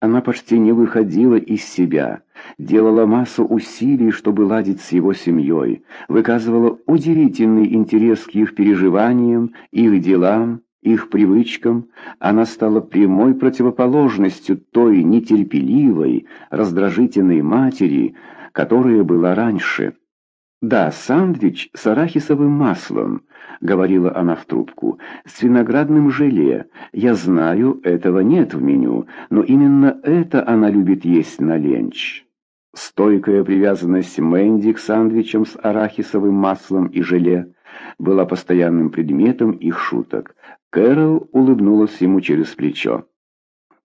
Она почти не выходила из себя, делала массу усилий, чтобы ладить с его семьей, выказывала удивительный интерес к их переживаниям, их делам, их привычкам. Она стала прямой противоположностью той нетерпеливой, раздражительной матери, которая была раньше. «Да, сандвич с арахисовым маслом», — говорила она в трубку, — «с виноградным желе. Я знаю, этого нет в меню, но именно это она любит есть на ленч». Стойкая привязанность Мэнди к сандвичам с арахисовым маслом и желе была постоянным предметом их шуток. Кэрол улыбнулась ему через плечо.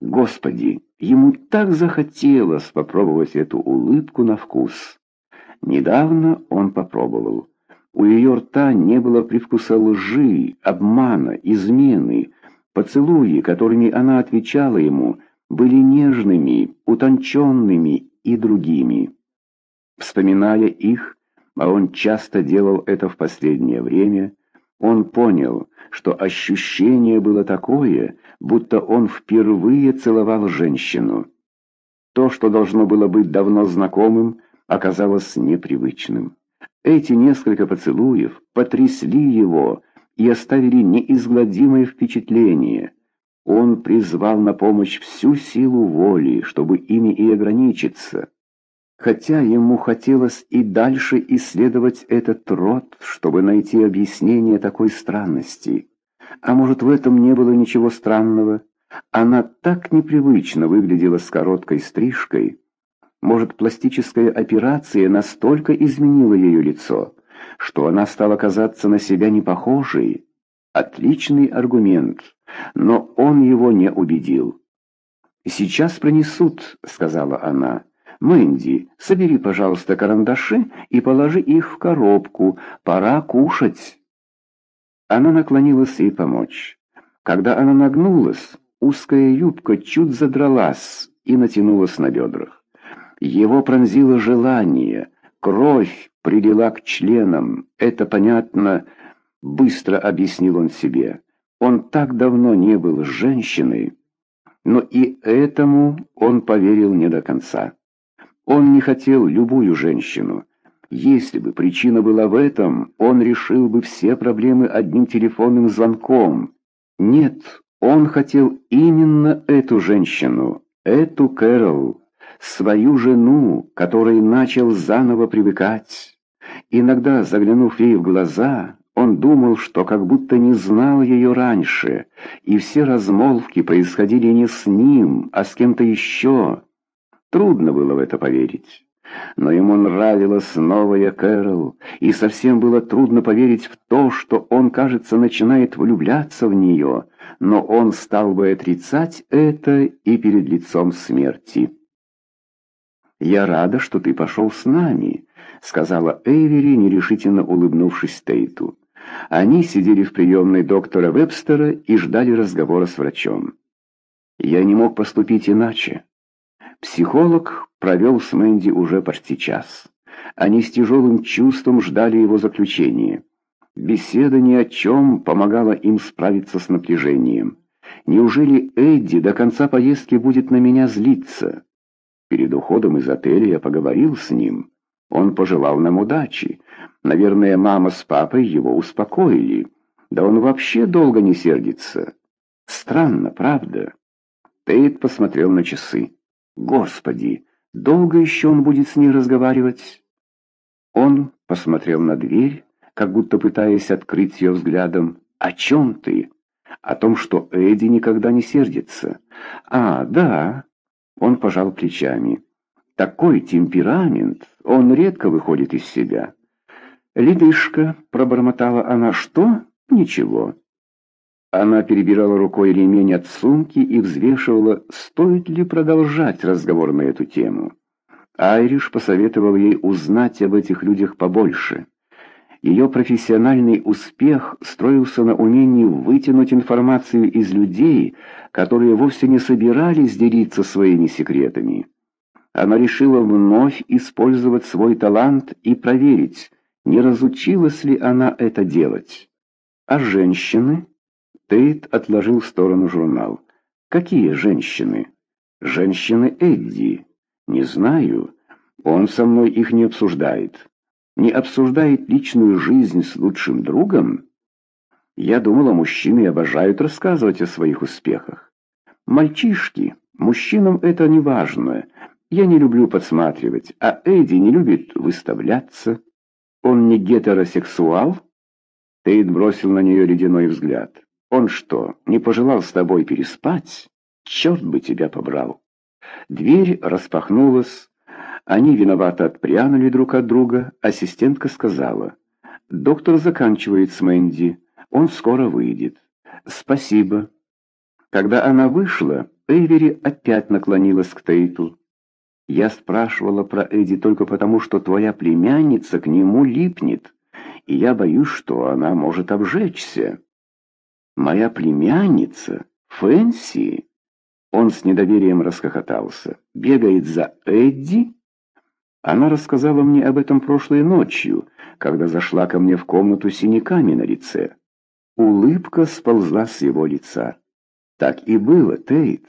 Господи, ему так захотелось попробовать эту улыбку на вкус. Недавно он попробовал. У ее рта не было привкуса лжи, обмана, измены. Поцелуи, которыми она отвечала ему, были нежными, утонченными и другими. Вспоминая их, а он часто делал это в последнее время, он понял, что ощущение было такое, будто он впервые целовал женщину. То, что должно было быть давно знакомым, оказалось непривычным. Эти несколько поцелуев потрясли его и оставили неизгладимое впечатление. Он призвал на помощь всю силу воли, чтобы ими и ограничиться. Хотя ему хотелось и дальше исследовать этот род, чтобы найти объяснение такой странности. А может, в этом не было ничего странного? Она так непривычно выглядела с короткой стрижкой, может, пластическая операция настолько изменила ее лицо, что она стала казаться на себя непохожей? Отличный аргумент, но он его не убедил. «Сейчас принесут», — сказала она. «Мэнди, собери, пожалуйста, карандаши и положи их в коробку. Пора кушать». Она наклонилась ей помочь. Когда она нагнулась, узкая юбка чуть задралась и натянулась на бедрах. Его пронзило желание, кровь прилила к членам. Это понятно, быстро объяснил он себе. Он так давно не был женщиной, но и этому он поверил не до конца. Он не хотел любую женщину. Если бы причина была в этом, он решил бы все проблемы одним телефонным звонком. Нет, он хотел именно эту женщину, эту Кэрол свою жену, которой начал заново привыкать. Иногда, заглянув ей в глаза, он думал, что как будто не знал ее раньше, и все размолвки происходили не с ним, а с кем-то еще. Трудно было в это поверить. Но ему нравилась новая Кэрол, и совсем было трудно поверить в то, что он, кажется, начинает влюбляться в нее, но он стал бы отрицать это и перед лицом смерти. «Я рада, что ты пошел с нами», — сказала Эйвери, нерешительно улыбнувшись Тейту. Они сидели в приемной доктора Вебстера и ждали разговора с врачом. «Я не мог поступить иначе». Психолог провел с Мэнди уже почти час. Они с тяжелым чувством ждали его заключения. Беседа ни о чем помогала им справиться с напряжением. Неужели Эдди до конца поездки будет на меня злиться? Перед уходом из отеля я поговорил с ним. Он пожелал нам удачи. Наверное, мама с папой его успокоили. Да он вообще долго не сердится. Странно, правда? Тейт посмотрел на часы. Господи, долго еще он будет с ней разговаривать? Он посмотрел на дверь, как будто пытаясь открыть ее взглядом. «О чем ты?» «О том, что Эдди никогда не сердится». «А, да, он пожал плечами. Такой темперамент, он редко выходит из себя. «Ледышка», — пробормотала она, — «что? Ничего». Она перебирала рукой ремень от сумки и взвешивала, стоит ли продолжать разговор на эту тему. Айриш посоветовал ей узнать об этих людях побольше. Ее профессиональный успех строился на умении вытянуть информацию из людей, которые вовсе не собирались делиться своими секретами. Она решила вновь использовать свой талант и проверить, не разучилась ли она это делать. А женщины? Тейт отложил в сторону журнал. Какие женщины? Женщины Эдди. Не знаю. Он со мной их не обсуждает. Не обсуждает личную жизнь с лучшим другом? Я думала, мужчины обожают рассказывать о своих успехах. Мальчишки, мужчинам это не важно. Я не люблю подсматривать, а Эдди не любит выставляться. Он не гетеросексуал? Тейт бросил на нее ледяной взгляд. Он что, не пожелал с тобой переспать? Черт бы тебя побрал. Дверь распахнулась. Они виновато отпрянули друг от друга. Ассистентка сказала. «Доктор заканчивает с Мэнди. Он скоро выйдет». «Спасибо». Когда она вышла, Эйвери опять наклонилась к Тейту. «Я спрашивала про Эдди только потому, что твоя племянница к нему липнет, и я боюсь, что она может обжечься». «Моя племянница? Фэнси?» Он с недоверием расхохотался. «Бегает за Эдди?» Она рассказала мне об этом прошлой ночью, когда зашла ко мне в комнату с синяками на лице. Улыбка сползла с его лица. Так и было, Тейт.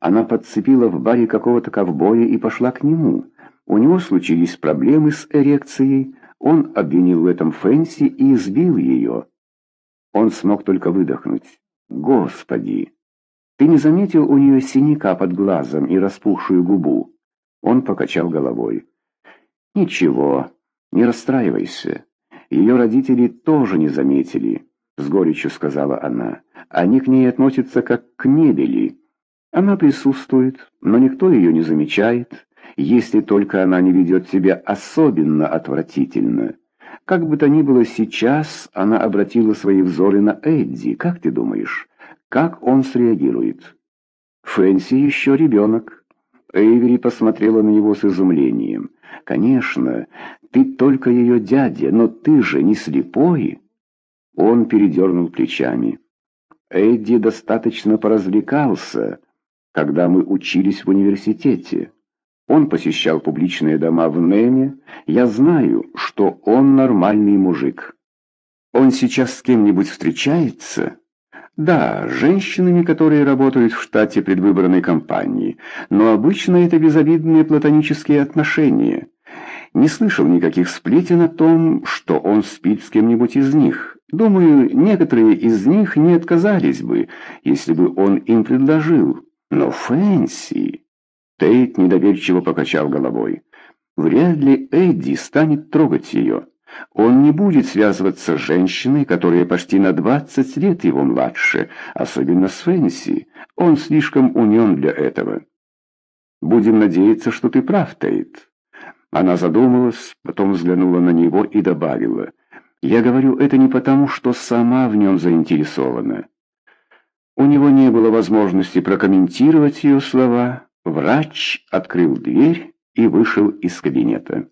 Она подцепила в баре какого-то ковбоя и пошла к нему. У него случились проблемы с эрекцией, он обвинил в этом Фэнси и избил ее. Он смог только выдохнуть. «Господи! Ты не заметил у нее синяка под глазом и распухшую губу?» Он покачал головой. «Ничего, не расстраивайся. Ее родители тоже не заметили», — с горечью сказала она. «Они к ней относятся как к мебели. Она присутствует, но никто ее не замечает, если только она не ведет себя особенно отвратительно». Как бы то ни было сейчас, она обратила свои взоры на Эдди. Как ты думаешь, как он среагирует? Фэнси еще ребенок. Эйвери посмотрела на него с изумлением. «Конечно, ты только ее дядя, но ты же не слепой!» Он передернул плечами. «Эдди достаточно поразвлекался, когда мы учились в университете. Он посещал публичные дома в Неме. Я знаю, что он нормальный мужик. Он сейчас с кем-нибудь встречается?» Да, женщинами, которые работают в штате предвыборной кампании, но обычно это безобидные платонические отношения. Не слышал никаких сплетен о том, что он спит с кем-нибудь из них. Думаю, некоторые из них не отказались бы, если бы он им предложил. Но Фэнси... Тейт недоверчиво покачал головой. Вряд ли Эдди станет трогать ее. Он не будет связываться с женщиной, которая почти на 20 лет его младше, особенно с Фэнси. Он слишком умен для этого. Будем надеяться, что ты прав, Тейт. Она задумалась, потом взглянула на него и добавила. Я говорю это не потому, что сама в нем заинтересована. У него не было возможности прокомментировать ее слова. Врач открыл дверь и вышел из кабинета.